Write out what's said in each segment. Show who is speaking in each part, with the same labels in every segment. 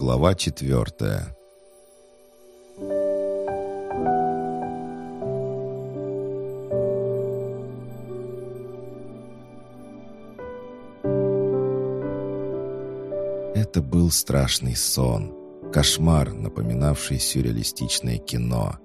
Speaker 1: Глава четвертая Это был страшный сон. Кошмар, напоминавший сюрреалистичное кино.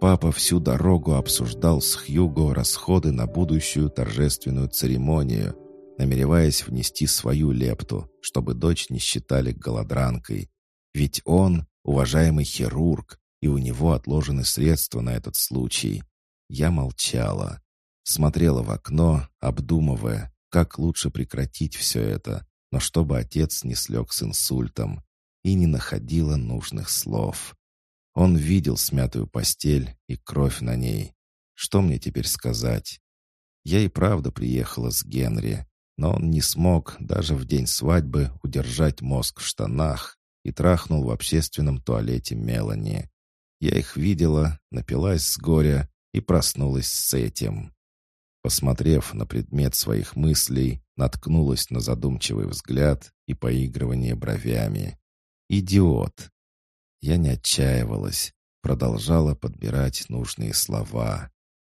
Speaker 1: Папа всю дорогу обсуждал с Хьюго расходы на будущую торжественную церемонию, намереваясь внести свою лепту, чтобы дочь не считали голодранкой. Ведь он — уважаемый хирург, и у него отложены средства на этот случай. Я молчала. Смотрела в окно, обдумывая, как лучше прекратить все это, но чтобы отец не слег с инсультом, и не находила нужных слов. Он видел смятую постель и кровь на ней. Что мне теперь сказать? Я и правда приехала с Генри, но он не смог даже в день свадьбы удержать мозг в штанах и трахнул в общественном туалете Мелани. Я их видела, напилась с горя и проснулась с этим. Посмотрев на предмет своих мыслей, наткнулась на задумчивый взгляд и поигрывание бровями. «Идиот!» Я не отчаивалась, продолжала подбирать нужные слова.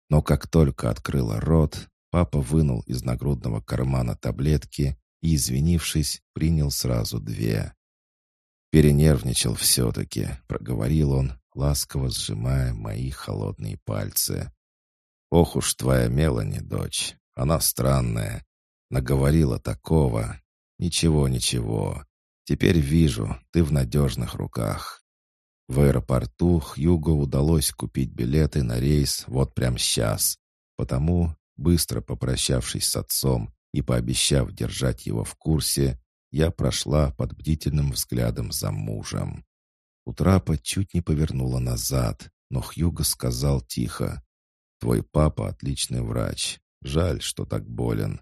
Speaker 1: Но как только открыла рот, папа вынул из нагрудного кармана таблетки и, извинившись, принял сразу две. «Перенервничал все-таки», — проговорил он, ласково сжимая мои холодные пальцы. «Ох уж твоя Мелани, дочь, она странная. Наговорила такого. Ничего, ничего. Теперь вижу, ты в надежных руках». В аэропорту Хьюго удалось купить билеты на рейс вот прямо сейчас. Потому, быстро попрощавшись с отцом и пообещав держать его в курсе, я прошла под бдительным взглядом за мужем. У трапа чуть не повернула назад, но Хьюго сказал тихо. «Твой папа отличный врач. Жаль, что так болен.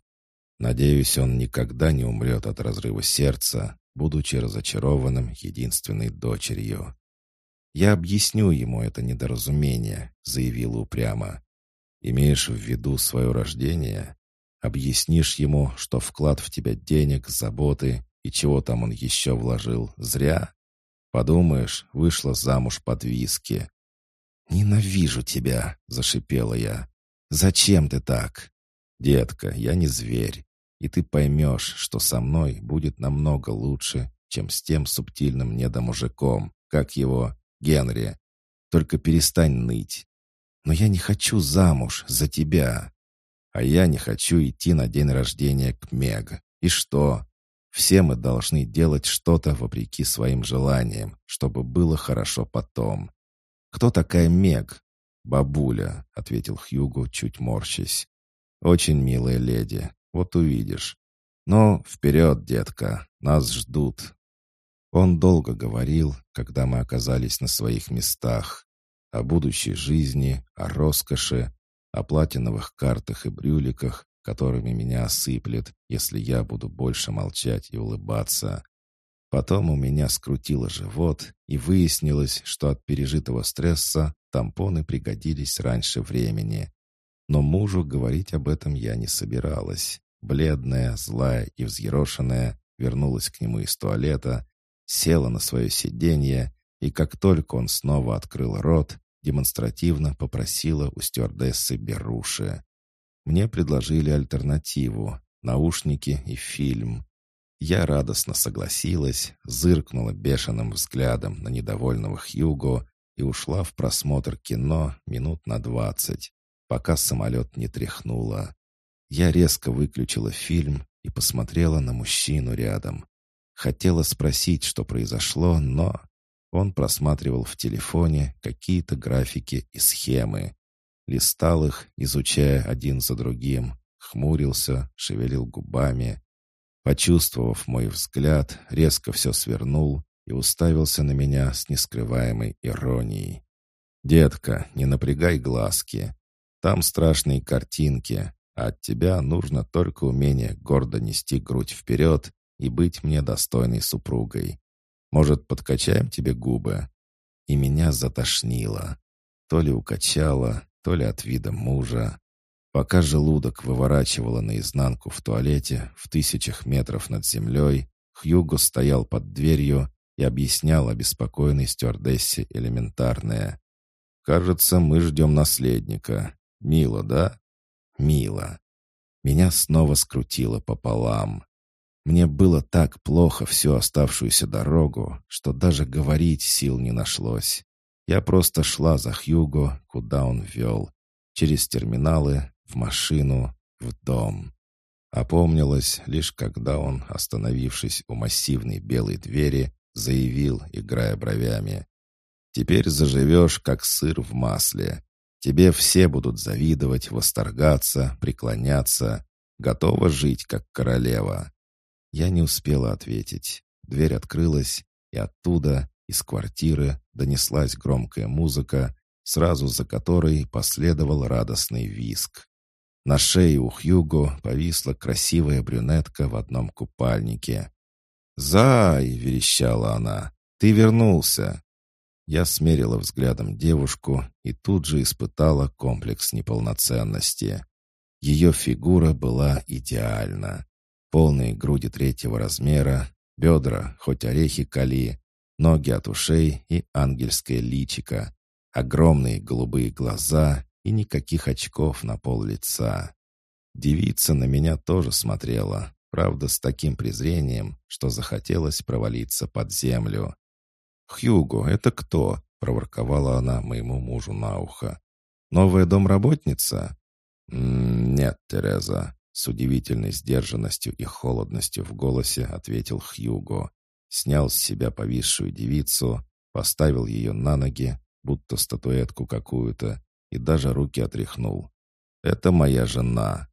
Speaker 1: Надеюсь, он никогда не умрет от разрыва сердца, будучи разочарованным единственной дочерью. «Я объясню ему это недоразумение», — заявила упрямо. «Имеешь в виду свое рождение? Объяснишь ему, что вклад в тебя денег, заботы и чего там он еще вложил, зря? Подумаешь, вышла замуж под виски». «Ненавижу тебя», — зашипела я. «Зачем ты так?» «Детка, я не зверь, и ты поймешь, что со мной будет намного лучше, чем с тем субтильным недомужиком, как его, Генри. Только перестань ныть. Но я не хочу замуж за тебя. А я не хочу идти на день рождения к Мег. И что? Все мы должны делать что-то вопреки своим желаниям, чтобы было хорошо потом. Кто такая Мег? «Бабуля», — ответил Хьюго, чуть морщась. Очень милая леди, вот увидишь. Но вперед, детка, нас ждут. Он долго говорил, когда мы оказались на своих местах. О будущей жизни, о роскоши, о платиновых картах и брюликах, которыми меня осыплет, если я буду больше молчать и улыбаться. Потом у меня скрутило живот, и выяснилось, что от пережитого стресса тампоны пригодились раньше времени. Но мужу говорить об этом я не собиралась. Бледная, злая и взъерошенная вернулась к нему из туалета, села на свое сиденье, и как только он снова открыл рот, демонстративно попросила у стюардессы беруши. Мне предложили альтернативу — наушники и фильм. Я радостно согласилась, зыркнула бешеным взглядом на недовольного Хьюго и ушла в просмотр кино минут на двадцать пока самолет не тряхнуло. Я резко выключила фильм и посмотрела на мужчину рядом. Хотела спросить, что произошло, но он просматривал в телефоне какие-то графики и схемы. Листал их, изучая один за другим, хмурился, шевелил губами. Почувствовав мой взгляд, резко все свернул и уставился на меня с нескрываемой иронией. «Детка, не напрягай глазки. Там страшные картинки, а от тебя нужно только умение гордо нести грудь вперед и быть мне достойной супругой. Может, подкачаем тебе губы?» И меня затошнило. То ли укачало, то ли от вида мужа. Пока желудок выворачивало наизнанку в туалете в тысячах метров над землей, Хьюго стоял под дверью и объяснял обеспокоенной стюардессе элементарное. «Кажется, мы ждем наследника. Мило, да?» «Мило». Меня снова скрутило пополам. Мне было так плохо всю оставшуюся дорогу, что даже говорить сил не нашлось. Я просто шла за Хьюго, куда он вел. Через терминалы, в машину, в дом. Опомнилась лишь когда он, остановившись у массивной белой двери, заявил, играя бровями. «Теперь заживешь, как сыр в масле. Тебе все будут завидовать, восторгаться, преклоняться. Готова жить, как королева». Я не успела ответить. Дверь открылась, и оттуда, из квартиры, донеслась громкая музыка, сразу за которой последовал радостный виск. На шее у Хьюго повисла красивая брюнетка в одном купальнике. «Зай!» — верещала она. «Ты вернулся!» Я смерила взглядом девушку и тут же испытала комплекс неполноценности. Ее фигура была идеальна полные груди третьего размера, бедра, хоть орехи кали, ноги от ушей и ангельское личико, огромные голубые глаза и никаких очков на пол лица. Девица на меня тоже смотрела, правда, с таким презрением, что захотелось провалиться под землю. «Хьюго, это кто?» — проворковала она моему мужу на ухо. «Новая домработница?» «Нет, Тереза, с удивительной сдержанностью и холодностью в голосе ответил Хьюго. Снял с себя повисшую девицу, поставил ее на ноги, будто статуэтку какую-то, и даже руки отряхнул. «Это моя жена».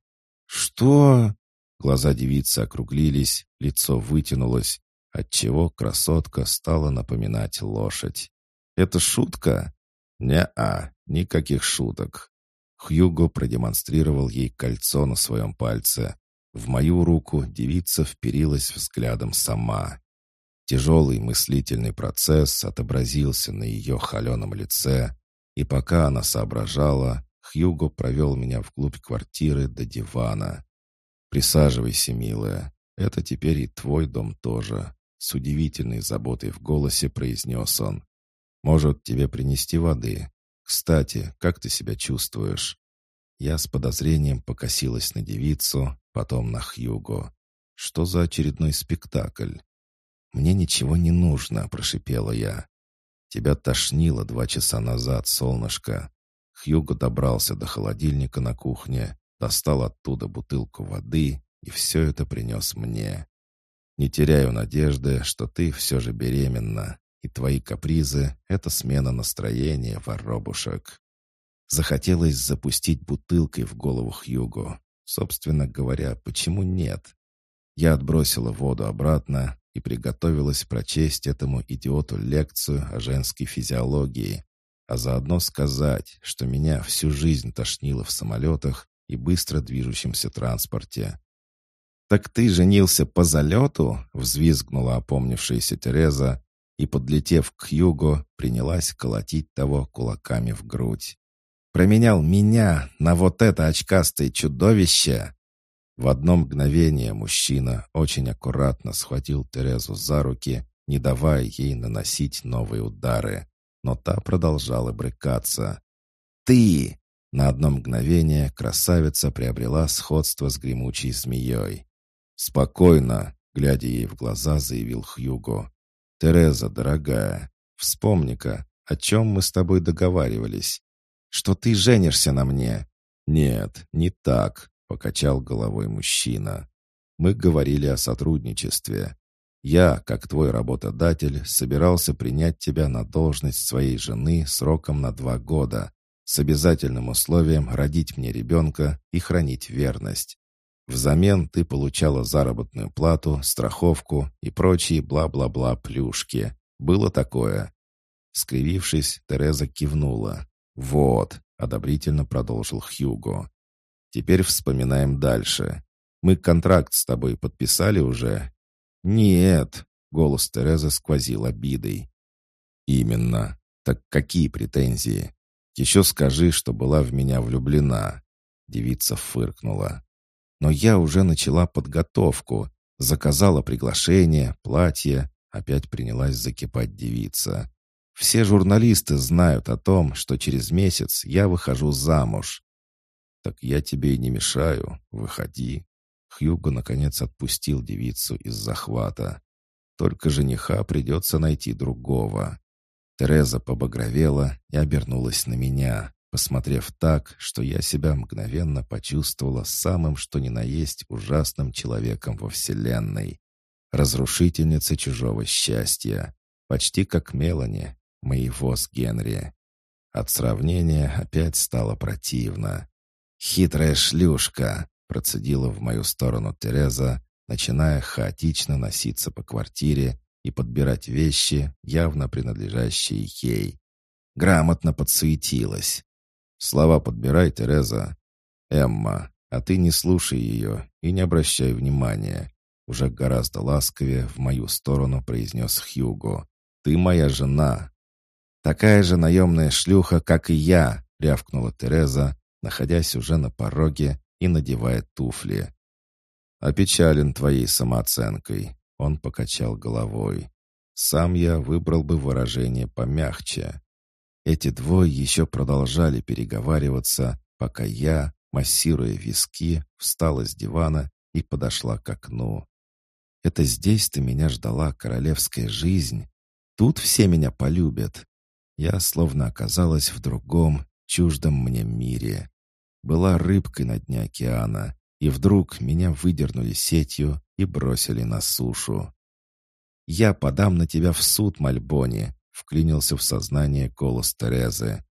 Speaker 1: «Что?» Глаза девицы округлились, лицо вытянулось, отчего красотка стала напоминать лошадь. «Это шутка?» «Не-а, никаких шуток. Хьюго продемонстрировал ей кольцо на своем пальце. В мою руку девица вперилась взглядом сама. Тяжелый мыслительный процесс отобразился на ее холеном лице, и пока она соображала, Хьюго провел меня вглубь квартиры до дивана. «Присаживайся, милая, это теперь и твой дом тоже», — с удивительной заботой в голосе произнес он. «Может, тебе принести воды? «Кстати, как ты себя чувствуешь?» Я с подозрением покосилась на девицу, потом на Хьюго. «Что за очередной спектакль?» «Мне ничего не нужно», — прошипела я. «Тебя тошнило два часа назад, солнышко». Хьюго добрался до холодильника на кухне, достал оттуда бутылку воды и все это принес мне. «Не теряю надежды, что ты все же беременна и твои капризы — это смена настроения, воробушек. Захотелось запустить бутылкой в голову Хьюго. Собственно говоря, почему нет? Я отбросила воду обратно и приготовилась прочесть этому идиоту лекцию о женской физиологии, а заодно сказать, что меня всю жизнь тошнило в самолетах и быстро движущемся транспорте. «Так ты женился по залету?» — взвизгнула опомнившаяся Тереза, и, подлетев к Юго, принялась колотить того кулаками в грудь. «Променял меня на вот это очкастое чудовище!» В одно мгновение мужчина очень аккуратно схватил Терезу за руки, не давая ей наносить новые удары, но та продолжала брыкаться. «Ты!» На одно мгновение красавица приобрела сходство с гремучей змеей. «Спокойно!» — глядя ей в глаза, заявил Хьюго. «Тереза, дорогая, вспомни-ка, о чем мы с тобой договаривались? Что ты женишься на мне?» «Нет, не так», — покачал головой мужчина. «Мы говорили о сотрудничестве. Я, как твой работодатель, собирался принять тебя на должность своей жены сроком на два года, с обязательным условием родить мне ребенка и хранить верность. Взамен ты получала заработную плату, страховку и прочие бла-бла-бла плюшки. Было такое?» Скривившись, Тереза кивнула. «Вот», — одобрительно продолжил Хьюго. «Теперь вспоминаем дальше. Мы контракт с тобой подписали уже?» «Нет», — голос Терезы сквозил обидой. «Именно. Так какие претензии? Еще скажи, что была в меня влюблена». Девица фыркнула. Но я уже начала подготовку, заказала приглашение, платье, опять принялась закипать девица. «Все журналисты знают о том, что через месяц я выхожу замуж». «Так я тебе и не мешаю. Выходи». Хьюго, наконец, отпустил девицу из захвата. «Только жениха придется найти другого». Тереза побагровела и обернулась на меня, посмотрев так, что я себя мгновенно почувствовала самым что ни на есть ужасным человеком во Вселенной. Разрушительница чужого счастья. Почти как Мелани, моего с Генри. От сравнения опять стало противно. «Хитрая шлюшка!» — процедила в мою сторону Тереза, начиная хаотично носиться по квартире и подбирать вещи, явно принадлежащие ей. Грамотно подсуетилась. «Слова подбирай, Тереза». «Эмма, а ты не слушай ее и не обращай внимания. Уже гораздо ласковее в мою сторону произнес Хьюго. «Ты моя жена». «Такая же наемная шлюха, как и я», — рявкнула Тереза, находясь уже на пороге и надевая туфли. «Опечален твоей самооценкой», — он покачал головой. «Сам я выбрал бы выражение помягче». Эти двое еще продолжали переговариваться, пока я, массируя виски, встала с дивана и подошла к окну. Это здесь-то меня ждала королевская жизнь. Тут все меня полюбят. Я словно оказалась в другом, чуждом мне мире. Была рыбкой на дне океана, и вдруг меня выдернули сетью и бросили на сушу. «Я подам на тебя в суд, Мальбони», — вклинился в сознание голос Терезы.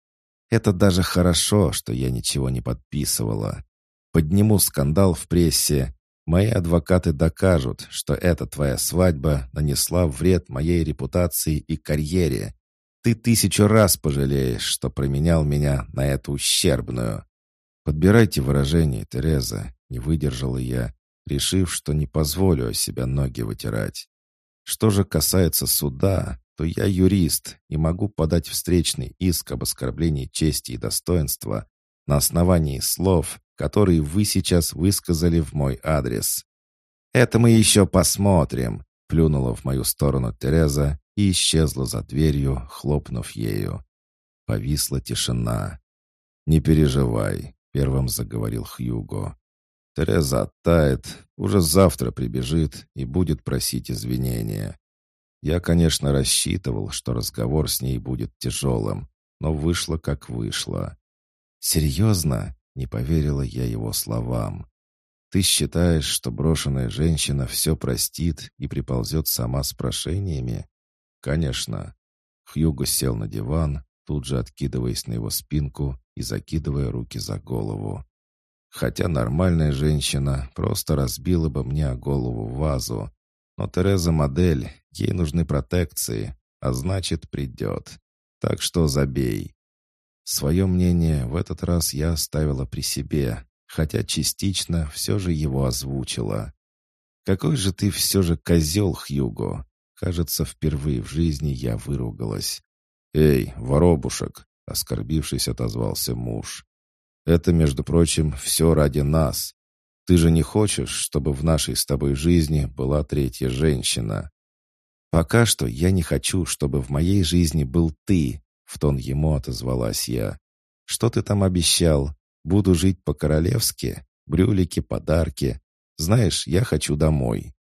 Speaker 1: «Это даже хорошо, что я ничего не подписывала. Подниму скандал в прессе, Мои адвокаты докажут, что эта твоя свадьба нанесла вред моей репутации и карьере. Ты тысячу раз пожалеешь, что променял меня на эту ущербную. Подбирайте выражение, Тереза, не выдержала я, решив, что не позволю себя ноги вытирать. Что же касается суда, то я юрист и могу подать встречный иск об оскорблении чести и достоинства на основании слов, которые вы сейчас высказали в мой адрес. «Это мы еще посмотрим», — плюнула в мою сторону Тереза и исчезла за дверью, хлопнув ею. Повисла тишина. «Не переживай», — первым заговорил Хьюго. «Тереза оттает, уже завтра прибежит и будет просить извинения. Я, конечно, рассчитывал, что разговор с ней будет тяжелым, но вышло как вышло». «Серьезно?» Не поверила я его словам. «Ты считаешь, что брошенная женщина все простит и приползет сама с прошениями?» «Конечно». Хьюго сел на диван, тут же откидываясь на его спинку и закидывая руки за голову. Хотя нормальная женщина просто разбила бы мне о голову вазу. Но Тереза модель, ей нужны протекции, а значит придет. Так что забей. Свое мнение в этот раз я оставила при себе, хотя частично все же его озвучила. «Какой же ты все же козел, Хьюго!» Кажется, впервые в жизни я выругалась. «Эй, воробушек!» — оскорбившись, отозвался муж. «Это, между прочим, все ради нас. Ты же не хочешь, чтобы в нашей с тобой жизни была третья женщина?» «Пока что я не хочу, чтобы в моей жизни был ты», в тон ему отозвалась я. «Что ты там обещал? Буду жить по-королевски? Брюлики, подарки. Знаешь, я хочу домой».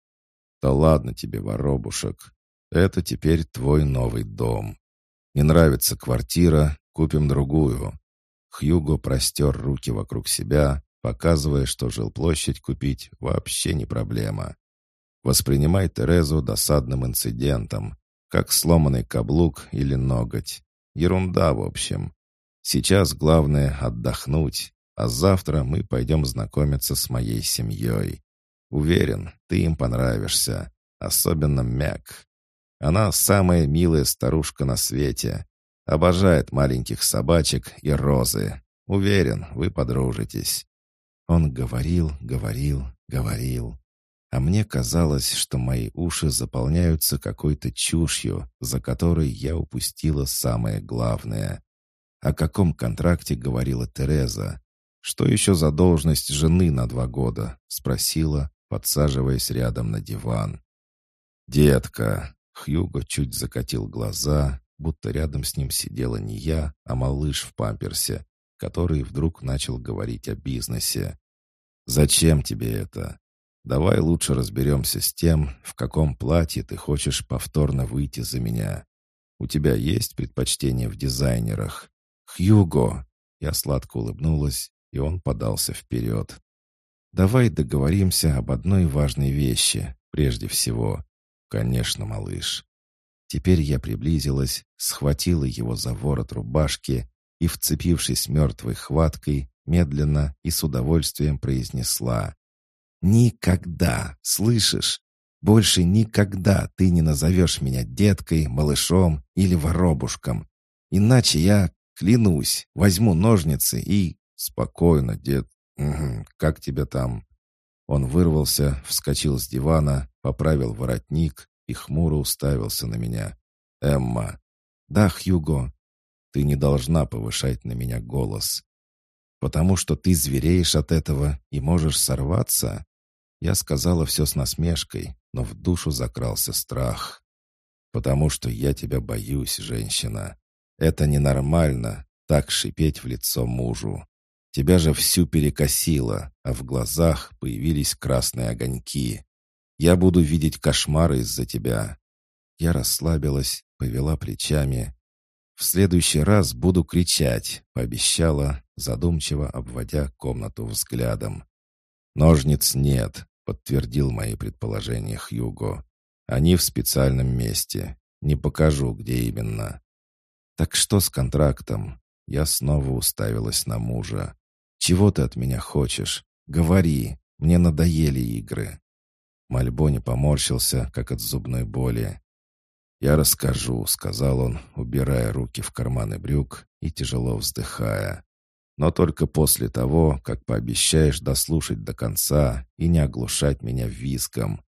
Speaker 1: «Да ладно тебе, воробушек. Это теперь твой новый дом. Не нравится квартира, купим другую». Хьюго простер руки вокруг себя, показывая, что жилплощадь купить вообще не проблема. Воспринимай Терезу досадным инцидентом, как сломанный каблук или ноготь. Ерунда, в общем. Сейчас главное отдохнуть, а завтра мы пойдем знакомиться с моей семьей. Уверен, ты им понравишься, особенно Мяк. Она самая милая старушка на свете. Обожает маленьких собачек и розы. Уверен, вы подружитесь». Он говорил, говорил, говорил. А мне казалось, что мои уши заполняются какой-то чушью, за которой я упустила самое главное. О каком контракте говорила Тереза? Что еще за должность жены на два года? Спросила, подсаживаясь рядом на диван. «Детка!» — Хьюго чуть закатил глаза, будто рядом с ним сидела не я, а малыш в памперсе, который вдруг начал говорить о бизнесе. «Зачем тебе это? Давай лучше разберемся с тем, в каком платье ты хочешь повторно выйти за меня. У тебя есть предпочтение в дизайнерах?» «Хьюго!» Я сладко улыбнулась, и он подался вперед. «Давай договоримся об одной важной вещи, прежде всего. Конечно, малыш. Теперь я приблизилась, схватила его за ворот рубашки и, вцепившись мертвой хваткой, медленно и с удовольствием произнесла. «Никогда, слышишь? Больше никогда ты не назовешь меня деткой, малышом или воробушком. Иначе я, клянусь, возьму ножницы и...» «Спокойно, дед. Угу. Как тебя там?» Он вырвался, вскочил с дивана, поправил воротник и хмуро уставился на меня. «Эмма!» «Да, Хьюго!» «Ты не должна повышать на меня голос. Потому что ты звереешь от этого и можешь сорваться?» Я сказала все с насмешкой, но в душу закрался страх. «Потому что я тебя боюсь, женщина. Это ненормально, так шипеть в лицо мужу. Тебя же всю перекосило, а в глазах появились красные огоньки. Я буду видеть кошмары из-за тебя». Я расслабилась, повела плечами. «В следующий раз буду кричать», — пообещала, задумчиво обводя комнату взглядом. «Ножниц нет», — подтвердил мои предположения Хьюго. «Они в специальном месте. Не покажу, где именно». «Так что с контрактом?» Я снова уставилась на мужа. «Чего ты от меня хочешь? Говори, мне надоели игры». Мальбони поморщился, как от зубной боли. «Я расскажу», — сказал он, убирая руки в карманы брюк и тяжело вздыхая. «Но только после того, как пообещаешь дослушать до конца и не оглушать меня виском.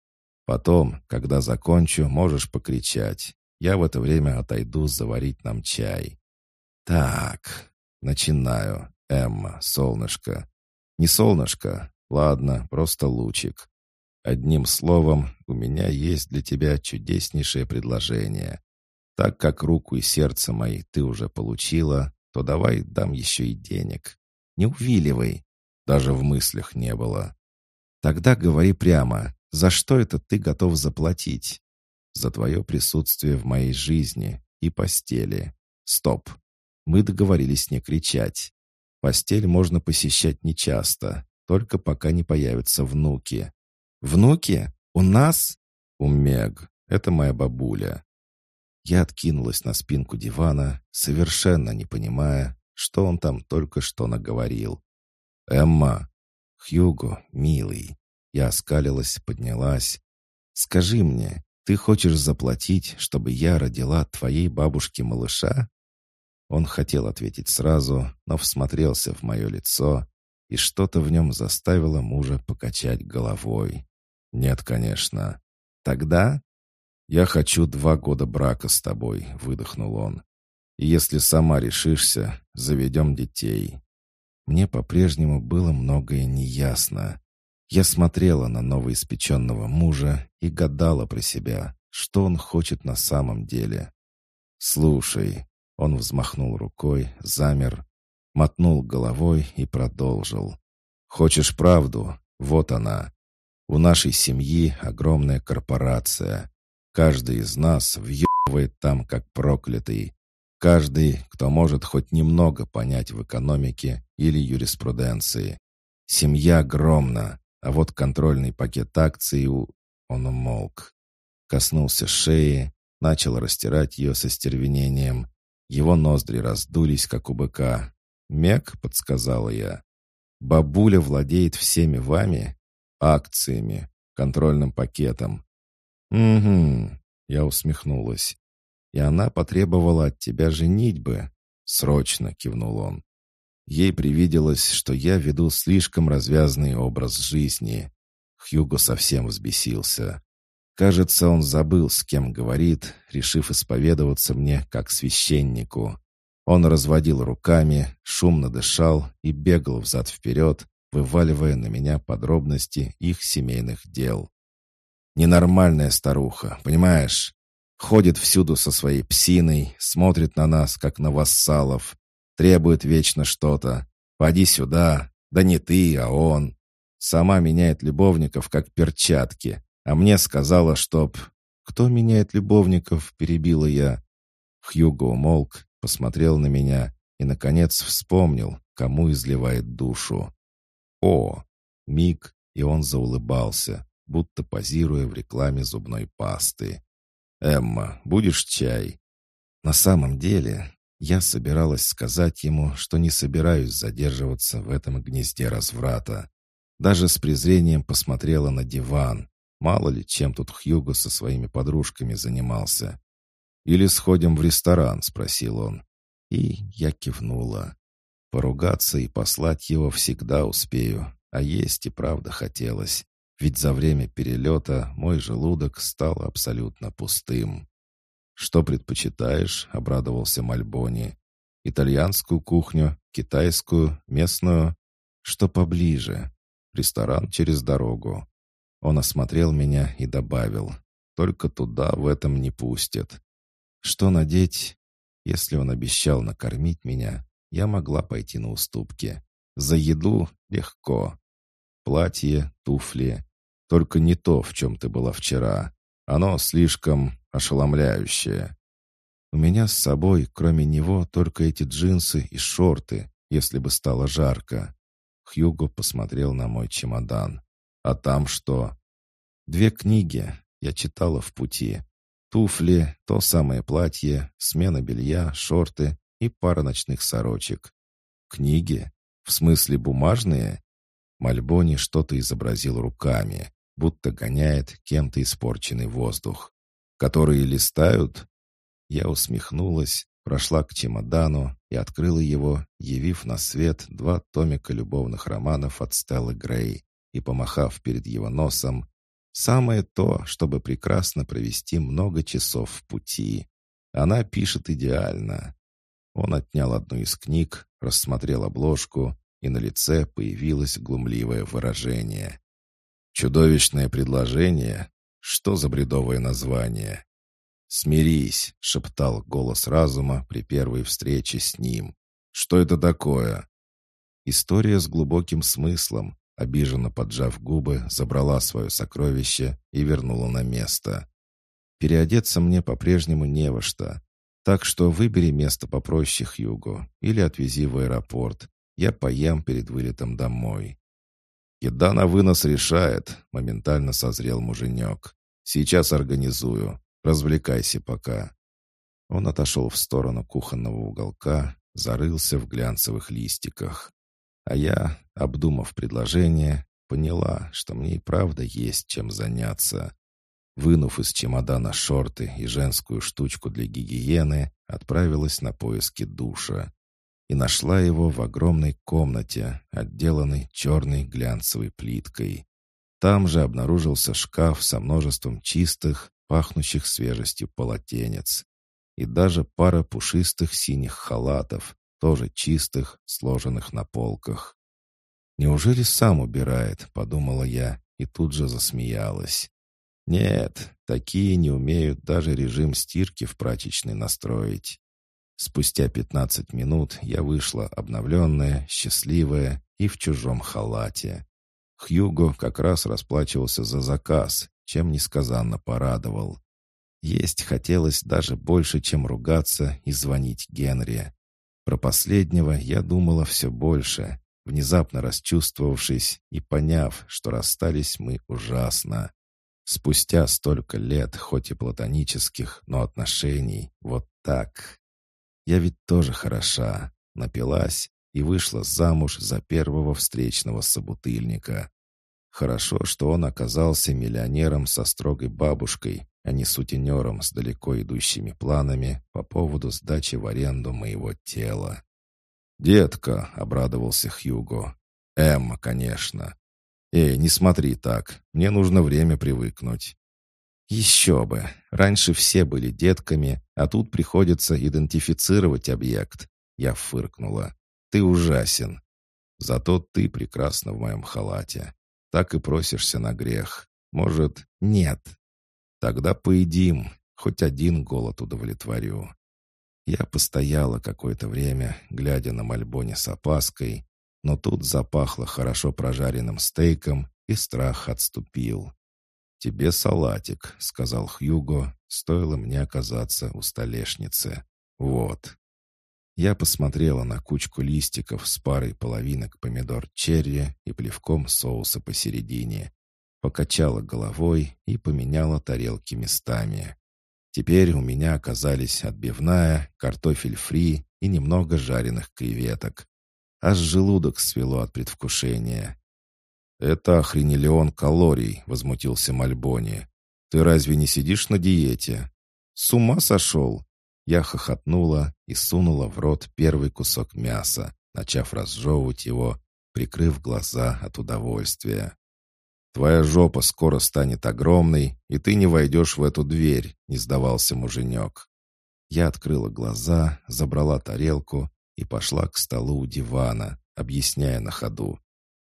Speaker 1: Потом, когда закончу, можешь покричать. Я в это время отойду заварить нам чай». «Так, начинаю. Эмма, солнышко. Не солнышко, ладно, просто лучик. Одним словом, у меня есть для тебя чудеснейшее предложение. Так как руку и сердце мои ты уже получила, то давай дам еще и денег. Не увиливай. Даже в мыслях не было. Тогда говори прямо, за что это ты готов заплатить? За твое присутствие в моей жизни и постели. Стоп. Мы договорились не кричать. Постель можно посещать нечасто, только пока не появятся внуки. Внуки? У нас? У Мег. Это моя бабуля. Я откинулась на спинку дивана, совершенно не понимая, что он там только что наговорил. «Эмма!» «Хьюго, милый!» Я оскалилась, поднялась. «Скажи мне, ты хочешь заплатить, чтобы я родила твоей бабушке малыша?» Он хотел ответить сразу, но всмотрелся в мое лицо, и что-то в нем заставило мужа покачать головой. «Нет, конечно. Тогда...» «Я хочу два года брака с тобой», — выдохнул он. «И если сама решишься, заведем детей». Мне по-прежнему было многое неясно. Я смотрела на новоиспеченного мужа и гадала про себя, что он хочет на самом деле. «Слушай, он взмахнул рукой, замер, мотнул головой и продолжил. «Хочешь правду? Вот она. У нашей семьи огромная корпорация. Каждый из нас въебывает там, как проклятый. Каждый, кто может хоть немного понять в экономике или юриспруденции. Семья огромна, а вот контрольный пакет акций у... Он умолк. Коснулся шеи, начал растирать ее со стервенением, его ноздри раздулись, как у быка. «Мек», — подсказала я. «Бабуля владеет всеми вами? Акциями, контрольным пакетом». «Угу», — я усмехнулась. «И она потребовала от тебя женитьбы?» «Срочно», — кивнул он. Ей привиделось, что я веду слишком развязный образ жизни. Хьюго совсем взбесился. Кажется, он забыл, с кем говорит, решив исповедоваться мне как священнику. Он разводил руками, шумно дышал и бегал взад-вперед, вываливая на меня подробности их семейных дел. «Ненормальная старуха, понимаешь?» Ходит всюду со своей псиной, смотрит на нас, как на вассалов. Требует вечно что-то. Поди сюда. Да не ты, а он. Сама меняет любовников, как перчатки. А мне сказала, чтоб... «Кто меняет любовников?» — перебила я. Хьюго умолк, посмотрел на меня и, наконец, вспомнил, кому изливает душу. «О!» — миг, и он заулыбался, будто позируя в рекламе зубной пасты. «Эмма, будешь чай?» На самом деле, я собиралась сказать ему, что не собираюсь задерживаться в этом гнезде разврата. Даже с презрением посмотрела на диван. Мало ли, чем тут Хьюго со своими подружками занимался. «Или сходим в ресторан?» — спросил он. И я кивнула. Поругаться и послать его всегда успею, а есть и правда хотелось ведь за время перелета мой желудок стал абсолютно пустым. «Что предпочитаешь?» — обрадовался Мальбони. «Итальянскую кухню, китайскую, местную?» «Что поближе?» «Ресторан через дорогу». Он осмотрел меня и добавил. «Только туда в этом не пустят». «Что надеть?» Если он обещал накормить меня, я могла пойти на уступки. За еду легко. Платье, туфли, только не то, в чем ты была вчера. Оно слишком ошеломляющее. У меня с собой, кроме него, только эти джинсы и шорты, если бы стало жарко. Хьюго посмотрел на мой чемодан. А там что? Две книги. Я читала в пути. Туфли, то самое платье, смена белья, шорты и пара ночных сорочек. Книги? В смысле бумажные? Мальбони что-то изобразил руками будто гоняет кем-то испорченный воздух. «Которые листают?» Я усмехнулась, прошла к чемодану и открыла его, явив на свет два томика любовных романов от Стеллы Грей и помахав перед его носом «Самое то, чтобы прекрасно провести много часов в пути. Она пишет идеально». Он отнял одну из книг, рассмотрел обложку, и на лице появилось глумливое выражение. Чудовищное предложение? Что за бредовое название? «Смирись», — шептал голос разума при первой встрече с ним. «Что это такое?» История с глубоким смыслом, обиженно поджав губы, забрала свое сокровище и вернула на место. Переодеться мне по-прежнему не во что. Так что выбери место попроще, Хьюго, или отвези в аэропорт. Я поем перед вылетом домой. «Еда на вынос решает», — моментально созрел муженек. «Сейчас организую. Развлекайся пока». Он отошел в сторону кухонного уголка, зарылся в глянцевых листиках. А я, обдумав предложение, поняла, что мне и правда есть чем заняться. Вынув из чемодана шорты и женскую штучку для гигиены, отправилась на поиски душа и нашла его в огромной комнате, отделанной черной глянцевой плиткой. Там же обнаружился шкаф со множеством чистых, пахнущих свежестью полотенец. И даже пара пушистых синих халатов, тоже чистых, сложенных на полках. «Неужели сам убирает?» — подумала я и тут же засмеялась. «Нет, такие не умеют даже режим стирки в прачечной настроить. Спустя пятнадцать минут я вышла обновленная, счастливая и в чужом халате. Хьюго как раз расплачивался за заказ, чем несказанно порадовал. Есть хотелось даже больше, чем ругаться и звонить Генри. Про последнего я думала все больше, внезапно расчувствовавшись и поняв, что расстались мы ужасно. Спустя столько лет, хоть и платонических, но отношений, вот так. Я ведь тоже хороша. Напилась и вышла замуж за первого встречного собутыльника. Хорошо, что он оказался миллионером со строгой бабушкой, а не сутенером с далеко идущими планами по поводу сдачи в аренду моего тела. «Детка», — обрадовался Хьюго. «Эмма, конечно. Эй, не смотри так, мне нужно время привыкнуть». Еще бы. Раньше все были детками, а тут приходится идентифицировать объект. Я фыркнула. Ты ужасен. Зато ты прекрасна в моем халате. Так и просишься на грех. Может, нет. Тогда поедим. Хоть один голод удовлетворю. Я постояла какое-то время, глядя на Мальбоне с опаской, но тут запахло хорошо прожаренным стейком, и страх отступил. «Тебе салатик», — сказал Хьюго, стоило мне оказаться у столешницы. «Вот». Я посмотрела на кучку листиков с парой половинок помидор черри и плевком соуса посередине. Покачала головой и поменяла тарелки местами. Теперь у меня оказались отбивная, картофель фри и немного жареных креветок. Аж желудок свело от предвкушения. «Это охренелион калорий», — возмутился Мальбони. «Ты разве не сидишь на диете?» «С ума сошел!» Я хохотнула и сунула в рот первый кусок мяса, начав разжевывать его, прикрыв глаза от удовольствия. «Твоя жопа скоро станет огромной, и ты не войдешь в эту дверь», — не сдавался муженек. Я открыла глаза, забрала тарелку и пошла к столу у дивана, объясняя на ходу.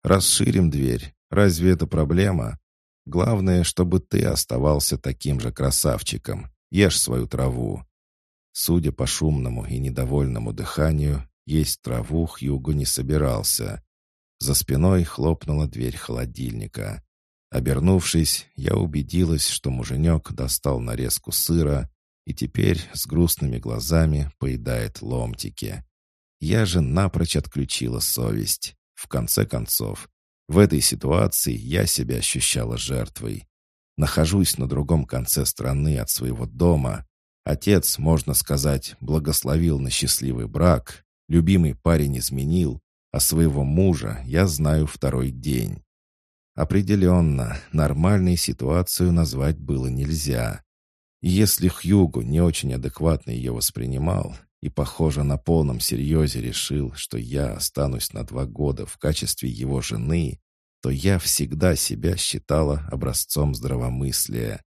Speaker 1: «Расширим дверь. Разве это проблема? Главное, чтобы ты оставался таким же красавчиком. Ешь свою траву». Судя по шумному и недовольному дыханию, есть траву Хьюго не собирался. За спиной хлопнула дверь холодильника. Обернувшись, я убедилась, что муженек достал нарезку сыра и теперь с грустными глазами поедает ломтики. Я же напрочь отключила совесть. В конце концов, в этой ситуации я себя ощущала жертвой. Нахожусь на другом конце страны от своего дома. Отец, можно сказать, благословил на счастливый брак. Любимый парень изменил, а своего мужа я знаю второй день. Определенно, нормальной ситуацию назвать было нельзя. если Хьюго не очень адекватно ее воспринимал и, похоже, на полном серьезе решил, что я останусь на два года в качестве его жены, то я всегда себя считала образцом здравомыслия.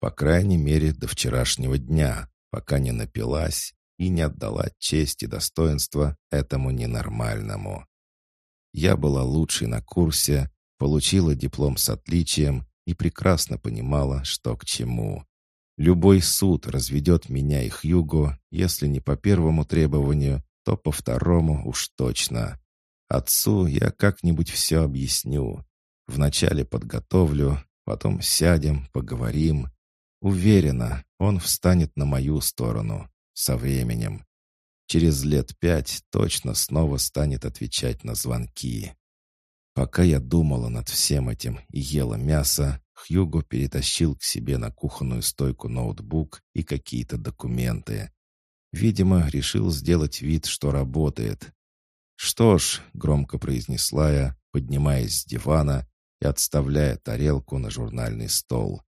Speaker 1: По крайней мере, до вчерашнего дня, пока не напилась и не отдала честь и достоинство этому ненормальному. Я была лучшей на курсе, получила диплом с отличием и прекрасно понимала, что к чему. Любой суд разведет меня и Хьюго, если не по первому требованию, то по второму уж точно. Отцу я как-нибудь все объясню. Вначале подготовлю, потом сядем, поговорим. Уверена, он встанет на мою сторону. Со временем. Через лет пять точно снова станет отвечать на звонки. Пока я думала над всем этим и ела мясо, Хьюго перетащил к себе на кухонную стойку ноутбук и какие-то документы. Видимо, решил сделать вид, что работает. «Что ж», — громко произнесла я, поднимаясь с дивана и отставляя тарелку на журнальный стол.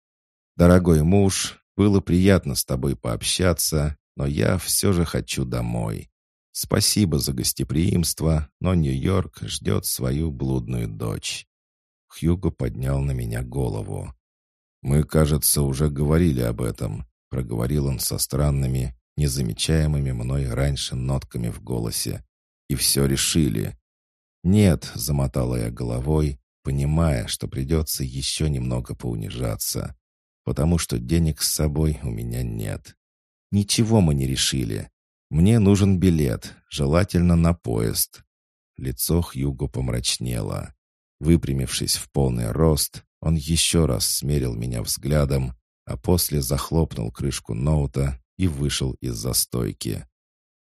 Speaker 1: «Дорогой муж, было приятно с тобой пообщаться, но я все же хочу домой. Спасибо за гостеприимство, но Нью-Йорк ждет свою блудную дочь. Хьюго поднял на меня голову. «Мы, кажется, уже говорили об этом», — проговорил он со странными, незамечаемыми мной раньше нотками в голосе. «И все решили». «Нет», — замотала я головой, понимая, что придется еще немного поунижаться, потому что денег с собой у меня нет. «Ничего мы не решили. «Мне нужен билет, желательно на поезд». Лицо Хьюго помрачнело. Выпрямившись в полный рост, он еще раз смерил меня взглядом, а после захлопнул крышку ноута и вышел из застойки.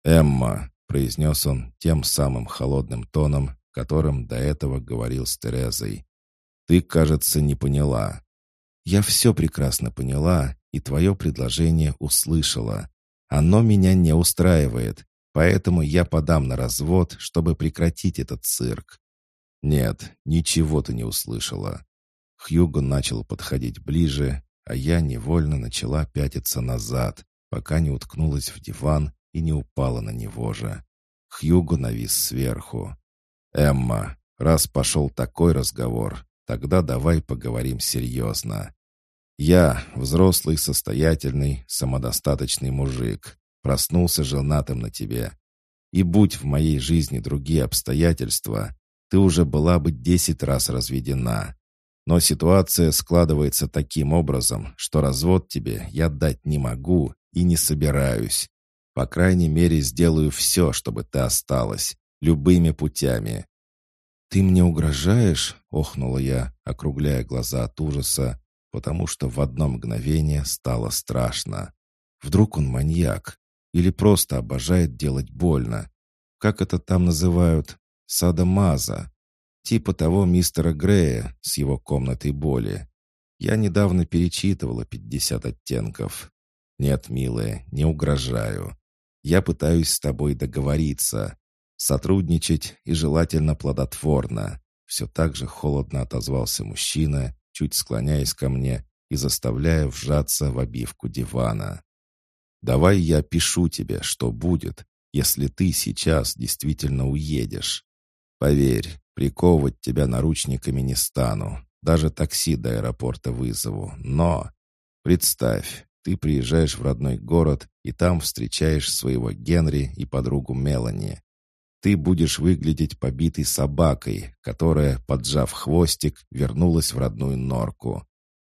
Speaker 1: «Эмма», — произнес он тем самым холодным тоном, которым до этого говорил с Терезой, — «ты, кажется, не поняла». «Я все прекрасно поняла и твое предложение услышала. Оно меня не устраивает, поэтому я подам на развод, чтобы прекратить этот цирк». «Нет, ничего ты не услышала». Хьюго начал подходить ближе, а я невольно начала пятиться назад, пока не уткнулась в диван и не упала на него же. Хьюго навис сверху. «Эмма, раз пошел такой разговор, тогда давай поговорим серьезно. Я, взрослый, состоятельный, самодостаточный мужик, проснулся женатым на тебе. И будь в моей жизни другие обстоятельства, ты уже была бы десять раз разведена. Но ситуация складывается таким образом, что развод тебе я дать не могу и не собираюсь. По крайней мере, сделаю все, чтобы ты осталась. Любыми путями. «Ты мне угрожаешь?» — охнула я, округляя глаза от ужаса, потому что в одно мгновение стало страшно. Вдруг он маньяк или просто обожает делать больно. Как это там называют? Садомаза. Типа того мистера Грея с его комнатой боли. Я недавно перечитывала «50 оттенков». Нет, милая, не угрожаю. Я пытаюсь с тобой договориться. Сотрудничать и желательно плодотворно. Все так же холодно отозвался мужчина, чуть склоняясь ко мне и заставляя вжаться в обивку дивана. «Давай я пишу тебе, что будет, если ты сейчас действительно уедешь. Поверь, приковывать тебя наручниками не стану, даже такси до аэропорта вызову, но... Представь, ты приезжаешь в родной город и там встречаешь своего Генри и подругу Мелани. Ты будешь выглядеть побитой собакой, которая, поджав хвостик, вернулась в родную норку.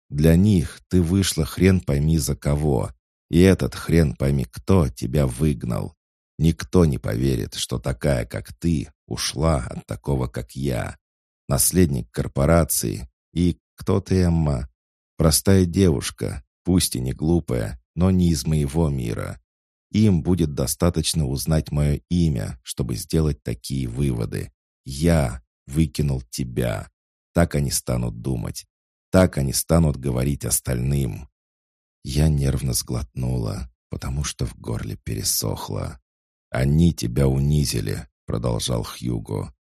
Speaker 1: Для них ты вышла хрен пойми за кого, и этот хрен пойми кто тебя выгнал. Никто не поверит, что такая, как ты, ушла от такого, как я. Наследник корпорации. И кто ты, Эмма? Простая девушка, пусть и не глупая, но не из моего мира. Им будет достаточно узнать мое имя, чтобы сделать такие выводы. Я выкинул тебя. Так они станут думать. Так они станут говорить остальным. Я нервно сглотнула, потому что в горле пересохло. «Они тебя унизили», — продолжал Хьюго.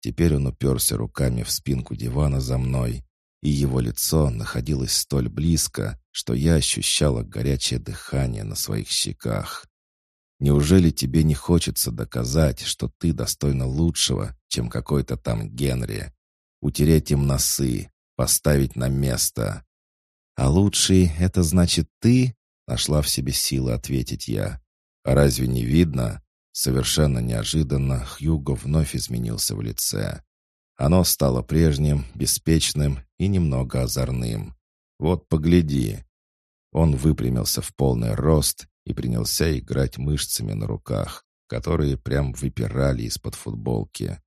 Speaker 1: Теперь он уперся руками в спинку дивана за мной, и его лицо находилось столь близко, что я ощущала горячее дыхание на своих щеках. Неужели тебе не хочется доказать, что ты достойна лучшего, чем какой-то там Генри? Утереть им носы, поставить на место. А лучший — это значит ты? Нашла в себе силы ответить я. А разве не видно? Совершенно неожиданно Хьюго вновь изменился в лице. Оно стало прежним, беспечным и немного озорным. Вот погляди. Он выпрямился в полный рост и принялся играть мышцами на руках, которые прям выпирали из-под футболки.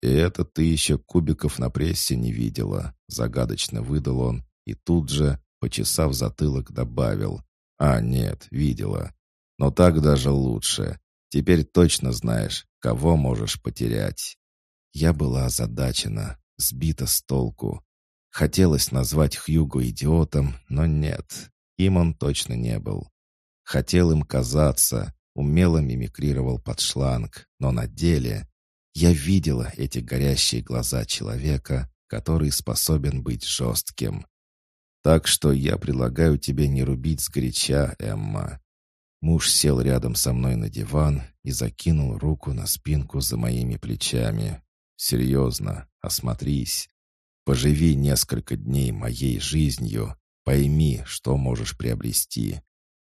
Speaker 1: «И это ты еще кубиков на прессе не видела», — загадочно выдал он, и тут же, почесав затылок, добавил. «А, нет, видела. Но так даже лучше. Теперь точно знаешь, кого можешь потерять». Я была озадачена, сбита с толку. Хотелось назвать Хьюго идиотом, но нет, им он точно не был. Хотел им казаться, умело мимикрировал под шланг, но на деле я видела эти горящие глаза человека, который способен быть жестким. Так что я предлагаю тебе не рубить сгоряча, Эмма. Муж сел рядом со мной на диван и закинул руку на спинку за моими плечами. «Серьезно, осмотрись. Поживи несколько дней моей жизнью. Пойми, что можешь приобрести.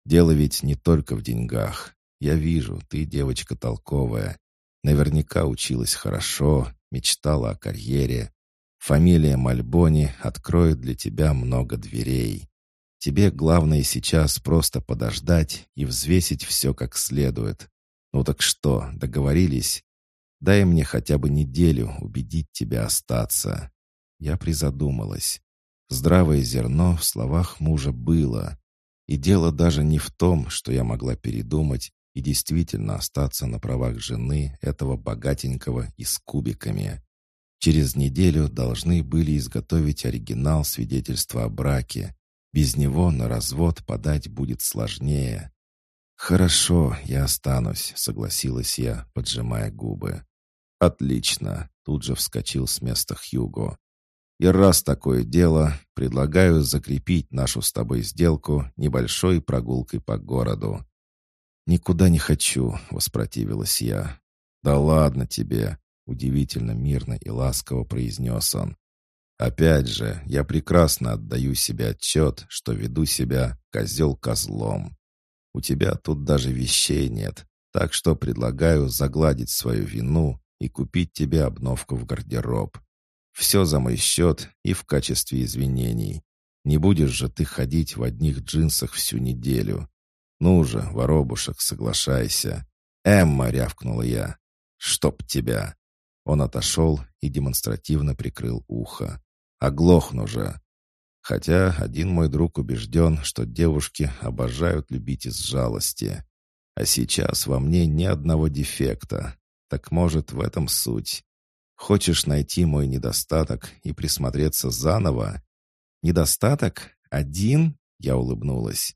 Speaker 1: Дело ведь не только в деньгах. Я вижу, ты девочка толковая. Наверняка училась хорошо, мечтала о карьере. Фамилия Мальбони откроет для тебя много дверей. Тебе главное сейчас просто подождать и взвесить все как следует. Ну так что, договорились? Дай мне хотя бы неделю убедить тебя остаться. Я призадумалась. Здравое зерно в словах мужа было. И дело даже не в том, что я могла передумать и действительно остаться на правах жены этого богатенького и с кубиками. Через неделю должны были изготовить оригинал свидетельства о браке. Без него на развод подать будет сложнее. «Хорошо, я останусь», — согласилась я, поджимая губы. «Отлично», — тут же вскочил с места Хьюго. И раз такое дело, предлагаю закрепить нашу с тобой сделку небольшой прогулкой по городу». «Никуда не хочу», — воспротивилась я. «Да ладно тебе», — удивительно мирно и ласково произнес он. «Опять же, я прекрасно отдаю себе отчет, что веду себя козел козлом. У тебя тут даже вещей нет, так что предлагаю загладить свою вину и купить тебе обновку в гардероб. Все за мой счет и в качестве извинений. Не будешь же ты ходить в одних джинсах всю неделю. Ну же, воробушек, соглашайся. Эмма, рявкнула я. Чтоб тебя. Он отошел и демонстративно прикрыл ухо. Оглохну же. Хотя один мой друг убежден, что девушки обожают любить из жалости. А сейчас во мне ни одного дефекта. Так может, в этом суть. Хочешь найти мой недостаток и присмотреться заново? Недостаток? Один? Я улыбнулась.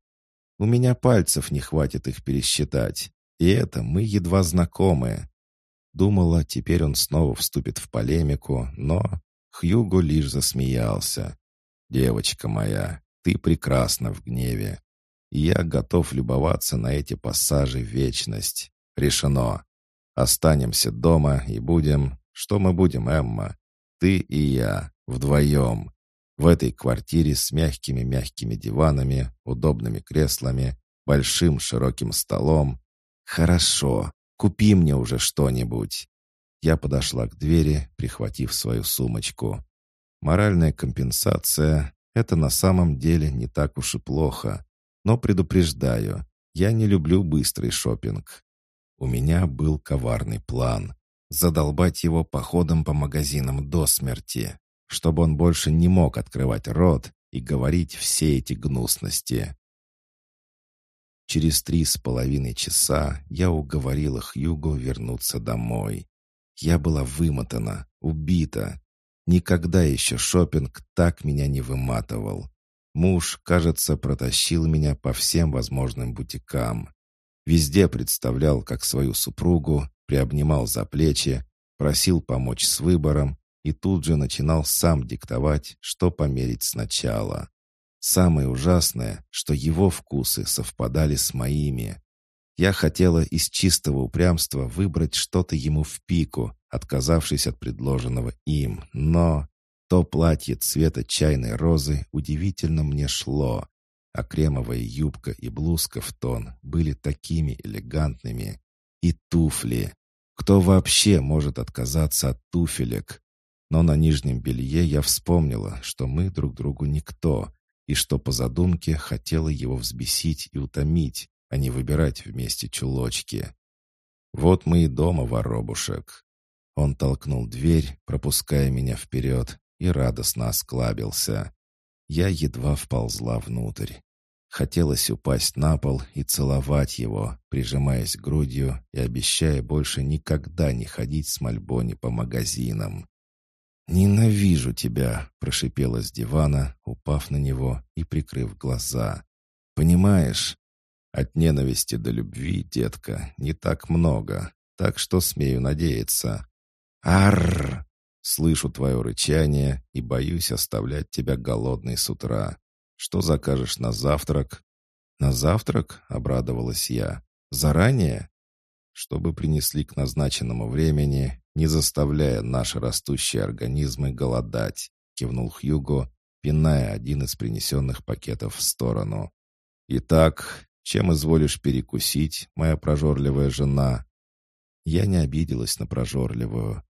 Speaker 1: У меня пальцев не хватит их пересчитать. И это мы едва знакомы. Думала, теперь он снова вступит в полемику, но Хьюго лишь засмеялся. «Девочка моя, ты прекрасна в гневе я готов любоваться на эти пассажи вечность. Решено. Останемся дома и будем... Что мы будем, Эмма? Ты и я. Вдвоем. В этой квартире с мягкими-мягкими диванами, удобными креслами, большим широким столом. Хорошо. Купи мне уже что-нибудь. Я подошла к двери, прихватив свою сумочку. Моральная компенсация — это на самом деле не так уж и плохо. Но предупреждаю, я не люблю быстрый шопинг. У меня был коварный план — задолбать его походом по магазинам до смерти, чтобы он больше не мог открывать рот и говорить все эти гнусности. Через три с половиной часа я уговорила Хьюго вернуться домой. Я была вымотана, убита. Никогда еще шопинг так меня не выматывал. Муж, кажется, протащил меня по всем возможным бутикам. Везде представлял как свою супругу, приобнимал за плечи, просил помочь с выбором и тут же начинал сам диктовать, что померить сначала. Самое ужасное, что его вкусы совпадали с моими. Я хотела из чистого упрямства выбрать что-то ему в пику, отказавшись от предложенного им, но... То платье цвета чайной розы удивительно мне шло, а кремовая юбка и блузка в тон были такими элегантными. И туфли. Кто вообще может отказаться от туфелек? Но на нижнем белье я вспомнила, что мы друг другу никто, и что по задумке хотела его взбесить и утомить, а не выбирать вместе чулочки. Вот мы и дома, воробушек. Он толкнул дверь, пропуская меня вперед, и радостно осклабился. Я едва вползла внутрь. Хотелось упасть на пол и целовать его, прижимаясь грудью и обещая больше никогда не ходить с Мальбони по магазинам. «Ненавижу тебя!» — прошипела с дивана, упав на него и прикрыв глаза. «Понимаешь, от ненависти до любви, детка, не так много, так что смею надеяться». «Арррр!» Слышу твое рычание и боюсь оставлять тебя голодной с утра. Что закажешь на завтрак?» «На завтрак?» — обрадовалась я. «Заранее?» «Чтобы принесли к назначенному времени, не заставляя наши растущие организмы голодать», — кивнул Хьюго, пиная один из принесенных пакетов в сторону. «Итак, чем изволишь перекусить, моя прожорливая жена?» Я не обиделась на прожорливую.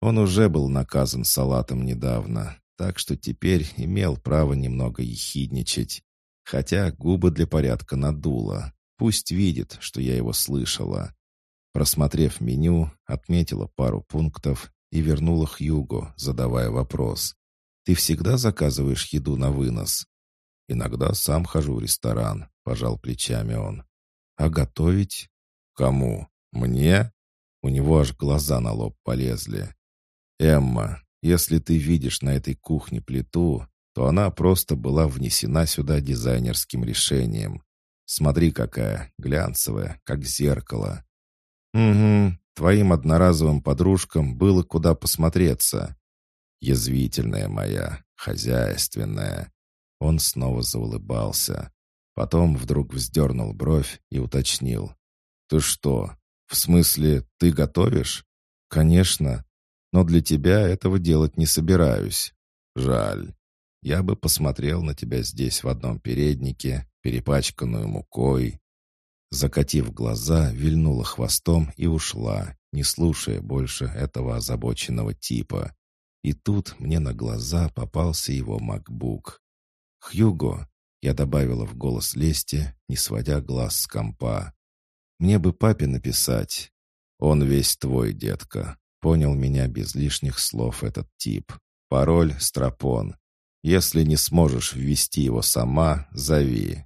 Speaker 1: Он уже был наказан салатом недавно, так что теперь имел право немного ехидничать. Хотя губы для порядка надуло. Пусть видит, что я его слышала. Просмотрев меню, отметила пару пунктов и вернула Хьюгу, задавая вопрос. «Ты всегда заказываешь еду на вынос?» «Иногда сам хожу в ресторан», — пожал плечами он. «А готовить?» «Кому? Мне?» У него аж глаза на лоб полезли. «Эмма, если ты видишь на этой кухне плиту, то она просто была внесена сюда дизайнерским решением. Смотри какая, глянцевая, как зеркало». «Угу, твоим одноразовым подружкам было куда посмотреться». «Язвительная моя, хозяйственная». Он снова заулыбался. Потом вдруг вздернул бровь и уточнил. «Ты что, в смысле, ты готовишь?» «Конечно. Но для тебя этого делать не собираюсь. Жаль. Я бы посмотрел на тебя здесь в одном переднике, перепачканную мукой». Закатив глаза, вильнула хвостом и ушла, не слушая больше этого озабоченного типа. И тут мне на глаза попался его макбук. «Хьюго!» — я добавила в голос лести, не сводя глаз с компа. «Мне бы папе написать». «Он весь твой, детка», — понял меня без лишних слов этот тип. «Пароль — Страпон. Если не сможешь ввести его сама, зови».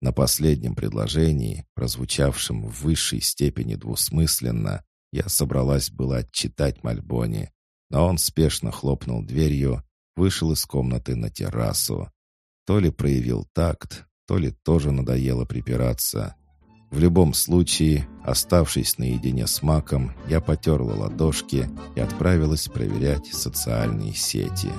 Speaker 1: На последнем предложении, прозвучавшем в высшей степени двусмысленно, я собралась была отчитать Мальбони, но он спешно хлопнул дверью, вышел из комнаты на террасу. То ли проявил такт, то ли тоже надоело припираться. В любом случае, оставшись наедине с Маком, я потерла ладошки и отправилась проверять социальные сети.